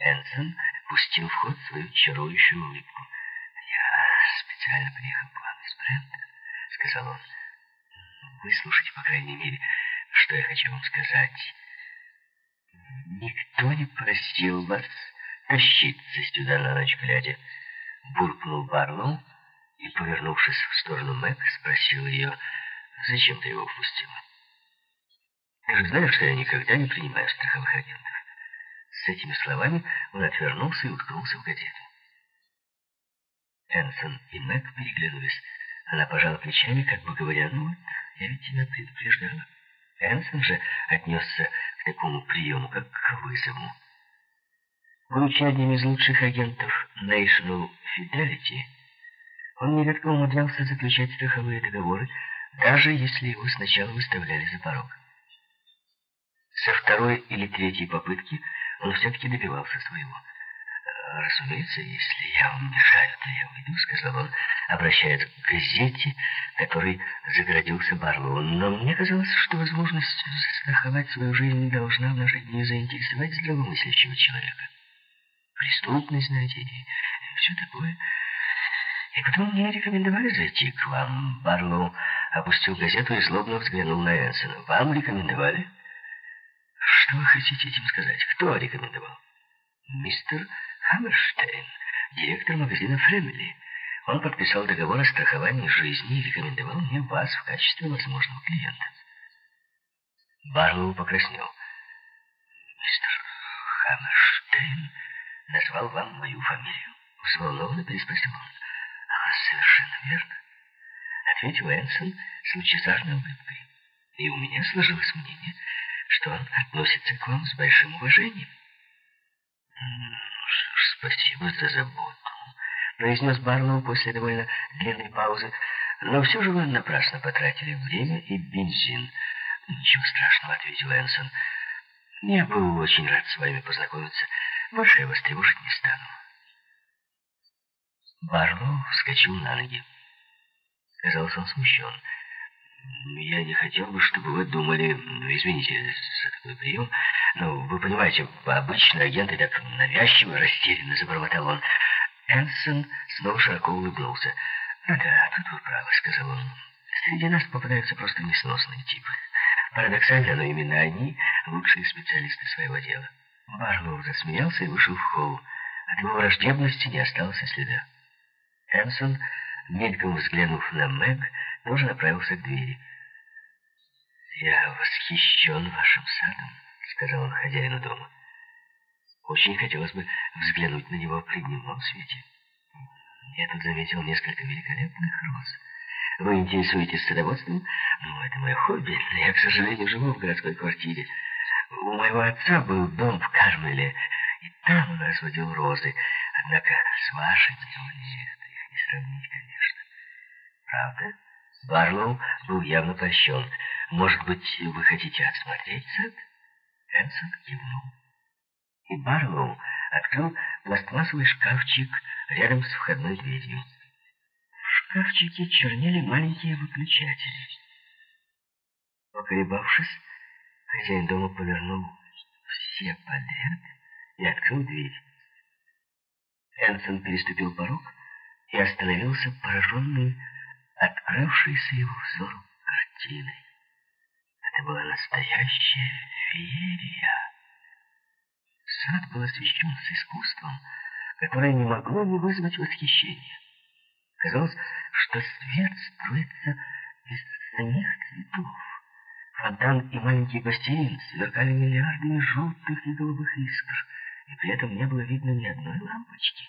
Энсон пустил в ход свою чарующую улыбку. «Я специально приехал к вам из Брента», — сказал он. «Выслушайте, по крайней мере, что я хочу вам сказать. Никто не просил вас тащиться сюда на ночь глядя», — буркнул Барлоу и, повернувшись в сторону Мэг, спросил ее, «Зачем ты его впустила?» «Ты же знаешь, что я никогда не принимаю страховых агентов». С этими словами он отвернулся и уткнулся в газету. Энсон и Мэг переглянулись. Она пожала плечами, как бы говоря, «Ну я ведь тебя предупреждала». Энсон же отнесся к такому приему, как к вызову. Будучи одним из лучших агентов National Fidelity, он нередко умудрялся заключать страховые договоры, даже если его сначала выставляли за порог. Со второй или третьей попытки он все-таки добивался своего. «Разумеется, если я вам мешаю, то я уйду», — сказал он, обращаясь к газете, который загородился Барлоу. «Но мне казалось, что возможность застраховать свою жизнь должна в наши дни заинтересовать здравомыслящего человека. Преступность, знаете, и все такое. И потом мне рекомендовали зайти к вам. Барлоу опустил газету и злобно взглянул на Энсона. Вам рекомендовали?» «Что вы хотите этим сказать? Кто рекомендовал?» «Мистер Хаммерштейн, директор магазина «Фрэмили». Он подписал договор о страховании жизни и рекомендовал мне вас в качестве возможного клиента». Барлоу покраснел. «Мистер Хаммерштейн назвал вам мою фамилию?» Взволнованно переспросил он. «А, совершенно верно», — ответил Энсон с лучезарной улыбкой. «И у меня сложилось мнение, что он относится к вам с большим уважением. спасибо за заботу, произнес Барлоу после довольно длинной паузы. Но все же вы напрасно потратили время и бензин. Ничего страшного, ответил Энсон. Я был очень рад с вами познакомиться. Больше я вас тревожить не стану. Барлоу вскочил на ноги. Казался он смущен. Я не хотел бы, чтобы вы думали, ну, извините за такой прием, но вы понимаете, обычно агенты так навязчиво, растерянно забормотал он. Энсон снова широко улыбнулся. «Ну да, тут вы правы», — сказал он. «Среди нас попадаются просто несносные типы. Парадоксально, но именно они лучшие специалисты своего дела». Барлоу засмеялся и вышел в холл. От его враждебности не осталось и следа. Энсон, мельком взглянув на Мэг, тоже направился к двери. «Я восхищен вашим садом», — сказал он хозяину дома. «Очень хотелось бы взглянуть на него при дневном свете. Я тут заметил несколько великолепных роз. Вы интересуетесь садоводством? Ну, это мое хобби. Я, к сожалению, живу в городской квартире. У моего отца был дом в Кармеле, и там он разводил розы. Однако с вашими, нет, их не сравнить, конечно. Правда?» Барлоу был явно польщен. «Может быть, вы хотите осмотреть сад?» Энсон кивнул. И Барлоу открыл пластмассовый шкафчик рядом с входной дверью. В шкафчике чернели маленькие выключатели. Поколебавшись, хозяин дома повернул все подряд и открыл дверь. Энсон переступил порог и остановился пораженный открывшейся его взору картиной. Это была настоящая феерия. Сад был освещен с искусством, которое не могло не вызвать восхищения. Казалось, что свет струится из самих цветов. Фонтан и маленький бассейн сверкали миллиардами желтых и голубых искр, и при этом не было видно ни одной лампочки.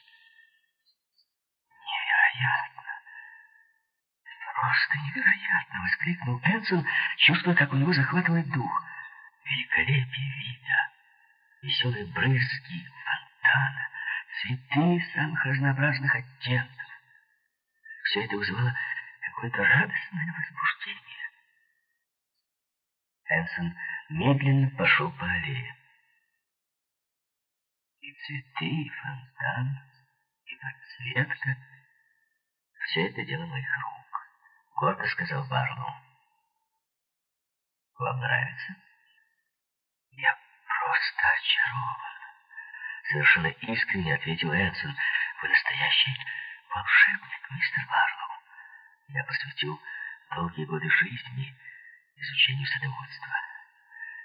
Невероятно! «Просто невероятно!» — воскликнул Энсон, чувствуя, как у него захватывает дух. Великолепие вида, веселые брызги фонтана, цветы самых разнообразных оттенков. Все это вызывало какое-то радостное возбуждение. Энсон медленно пошел по аллее. И цветы, и фонтан, и подсветка — все это дело моих рук гордо сказал Барлоу. Вам нравится? Я просто очарован, Совершенно искренне ответил Энсон. Вы настоящий волшебник, мистер Барлоу. Я посвятил долгие годы жизни изучению садоводства.